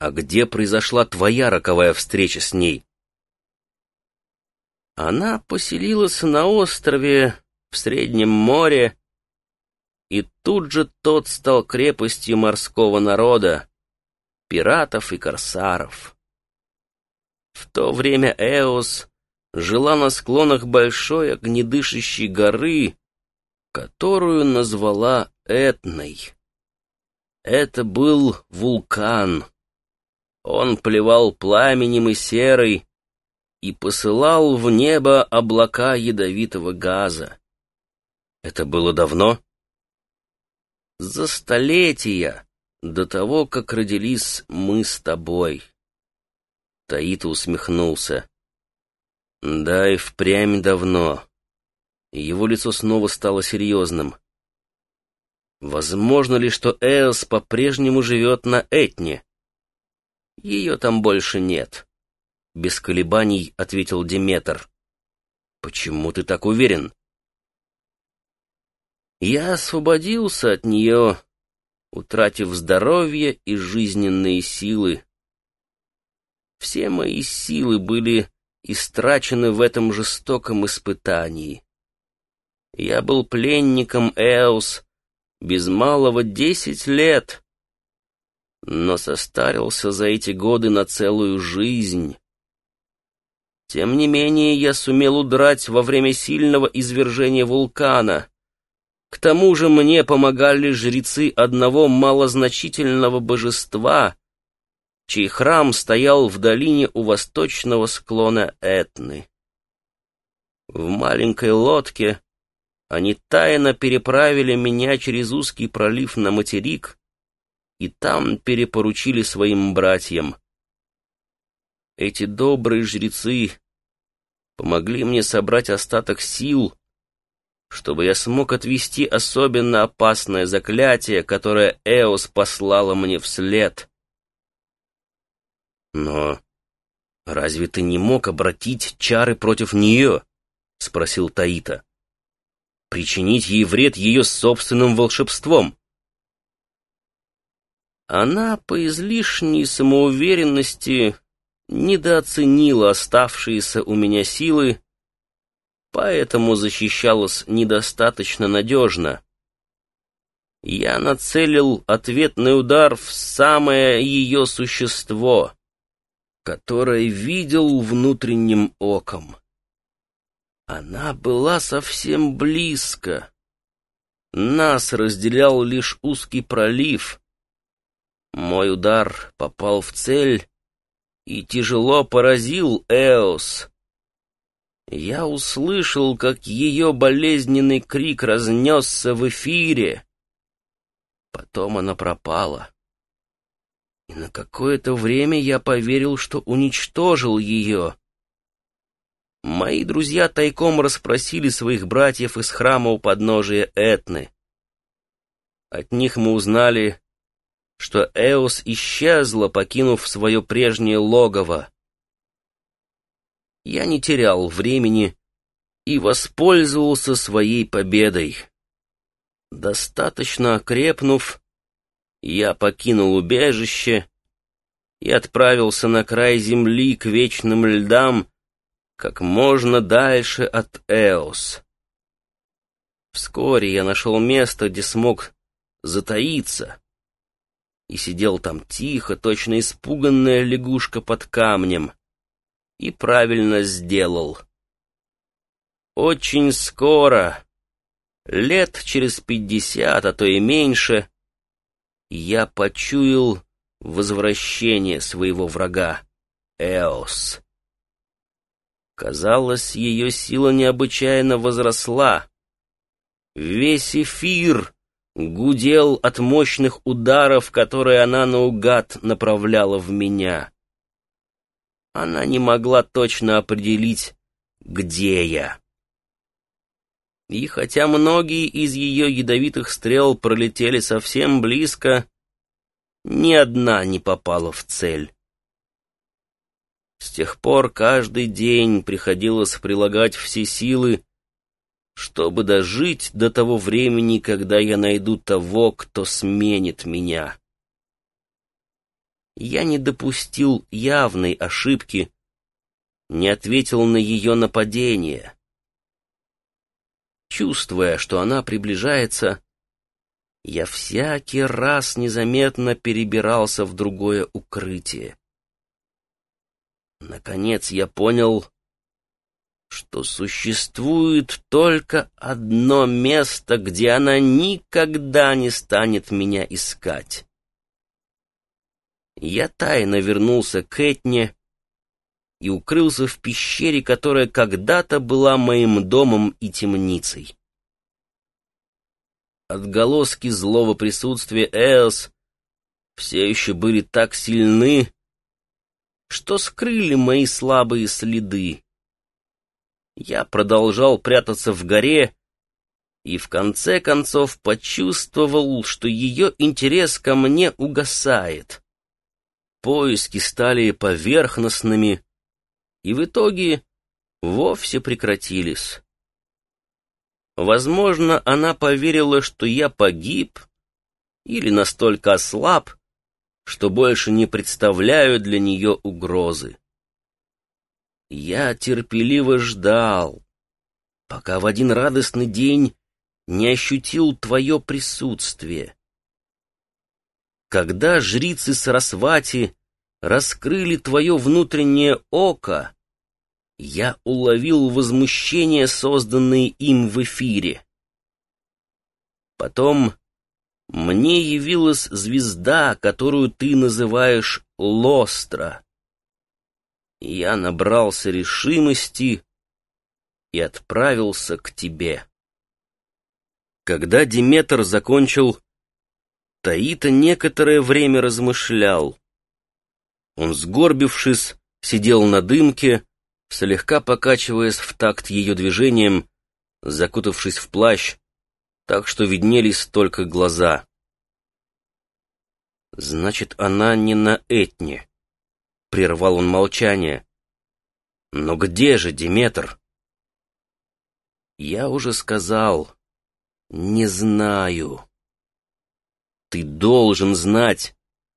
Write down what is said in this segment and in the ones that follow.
А где произошла твоя роковая встреча с ней? Она поселилась на острове в Среднем море, и тут же тот стал крепостью морского народа, пиратов и корсаров. В то время Эос жила на склонах большой огнедышащей горы, которую назвала Этной. Это был вулкан. Он плевал пламенем и серой и посылал в небо облака ядовитого газа. Это было давно? За столетия до того, как родились мы с тобой. Таита усмехнулся. Да и впрямь давно. Его лицо снова стало серьезным. Возможно ли, что Эос по-прежнему живет на Этне? Ее там больше нет. Без колебаний ответил Диметр. Почему ты так уверен? Я освободился от нее, утратив здоровье и жизненные силы. Все мои силы были истрачены в этом жестоком испытании. Я был пленником Эос без малого десять лет, но состарился за эти годы на целую жизнь. Тем не менее, я сумел удрать во время сильного извержения вулкана. К тому же мне помогали жрецы одного малозначительного божества, чей храм стоял в долине у восточного склона Этны. В маленькой лодке они тайно переправили меня через узкий пролив на материк и там перепоручили своим братьям. Эти добрые жрецы помогли мне собрать остаток сил, чтобы я смог отвести особенно опасное заклятие, которое Эос послала мне вслед. «Но разве ты не мог обратить чары против нее?» — спросил Таита причинить ей вред ее собственным волшебством. Она по излишней самоуверенности недооценила оставшиеся у меня силы, поэтому защищалась недостаточно надежно. Я нацелил ответный удар в самое ее существо, которое видел внутренним оком. Она была совсем близко. Нас разделял лишь узкий пролив. Мой удар попал в цель и тяжело поразил Эос. Я услышал, как ее болезненный крик разнесся в эфире. Потом она пропала. И на какое-то время я поверил, что уничтожил ее. Мои друзья тайком расспросили своих братьев из храма у подножия Этны. От них мы узнали, что Эос исчезла, покинув свое прежнее логово. Я не терял времени и воспользовался своей победой. Достаточно окрепнув, я покинул убежище и отправился на край земли к вечным льдам, как можно дальше от Эос. Вскоре я нашел место, где смог затаиться, и сидел там тихо, точно испуганная лягушка под камнем, и правильно сделал. Очень скоро, лет через пятьдесят, а то и меньше, я почуял возвращение своего врага, Эос. Казалось, ее сила необычайно возросла. Весь эфир гудел от мощных ударов, которые она наугад направляла в меня. Она не могла точно определить, где я. И хотя многие из ее ядовитых стрел пролетели совсем близко, ни одна не попала в цель. С тех пор каждый день приходилось прилагать все силы, чтобы дожить до того времени, когда я найду того, кто сменит меня. я не допустил явной ошибки, не ответил на ее нападение. Чувствуя, что она приближается, я всякий раз незаметно перебирался в другое укрытие. Наконец я понял, что существует только одно место, где она никогда не станет меня искать. Я тайно вернулся к Этне и укрылся в пещере, которая когда-то была моим домом и темницей. Отголоски злого присутствия Эос все еще были так сильны, что скрыли мои слабые следы. Я продолжал прятаться в горе и в конце концов почувствовал, что ее интерес ко мне угасает. Поиски стали поверхностными и в итоге вовсе прекратились. Возможно, она поверила, что я погиб или настолько ослаб, что больше не представляю для нее угрозы. Я терпеливо ждал, пока в один радостный день не ощутил твое присутствие. Когда жрицы Сарасвати раскрыли твое внутреннее око, я уловил возмущение, созданное им в эфире. Потом мне явилась звезда, которую ты называешь Лостра. Я набрался решимости и отправился к тебе. Когда Диметр закончил, Таита некоторое время размышлял. Он, сгорбившись, сидел на дымке, слегка покачиваясь в такт ее движением, закутавшись в плащ, так что виднелись только глаза. «Значит, она не на Этне», — прервал он молчание. «Но где же Диметр?» «Я уже сказал, не знаю». «Ты должен знать,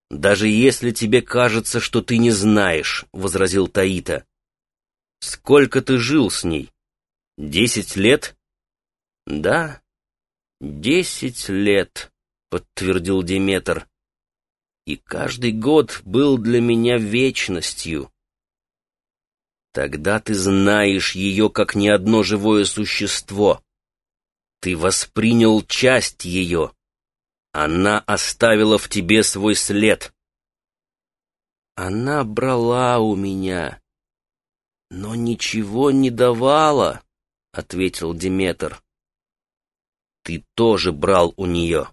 даже если тебе кажется, что ты не знаешь», — возразил Таита. «Сколько ты жил с ней? Десять лет?» «Да, десять лет», — подтвердил Диметр и каждый год был для меня вечностью. Тогда ты знаешь ее как ни одно живое существо. Ты воспринял часть ее. Она оставила в тебе свой след. Она брала у меня, но ничего не давала, — ответил Диметр. Ты тоже брал у нее.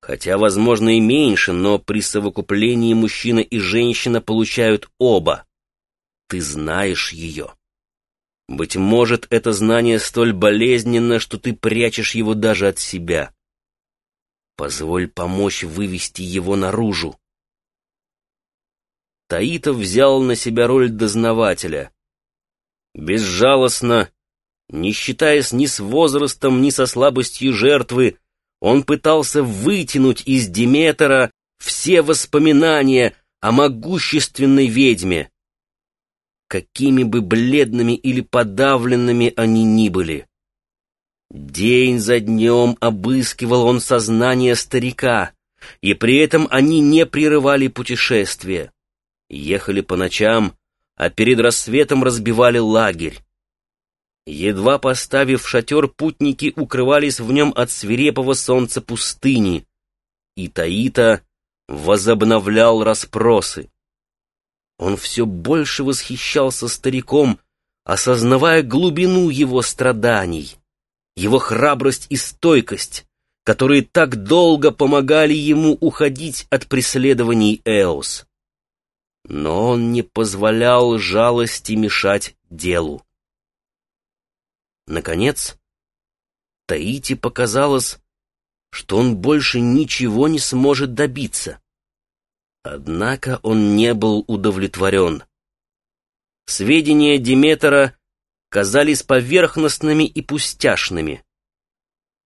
Хотя, возможно, и меньше, но при совокуплении мужчина и женщина получают оба. Ты знаешь ее. Быть может, это знание столь болезненно, что ты прячешь его даже от себя. Позволь помочь вывести его наружу. Таитов взял на себя роль дознавателя. Безжалостно, не считаясь ни с возрастом, ни со слабостью жертвы, он пытался вытянуть из Диметра все воспоминания о могущественной ведьме. Какими бы бледными или подавленными они ни были. День за днем обыскивал он сознание старика, и при этом они не прерывали путешествия. Ехали по ночам, а перед рассветом разбивали лагерь. Едва поставив шатер, путники укрывались в нем от свирепого солнца пустыни, и Таита возобновлял расспросы. Он все больше восхищался стариком, осознавая глубину его страданий, его храбрость и стойкость, которые так долго помогали ему уходить от преследований Эос. Но он не позволял жалости мешать делу. Наконец, Таити показалось, что он больше ничего не сможет добиться. Однако он не был удовлетворен. Сведения Диметра казались поверхностными и пустяшными.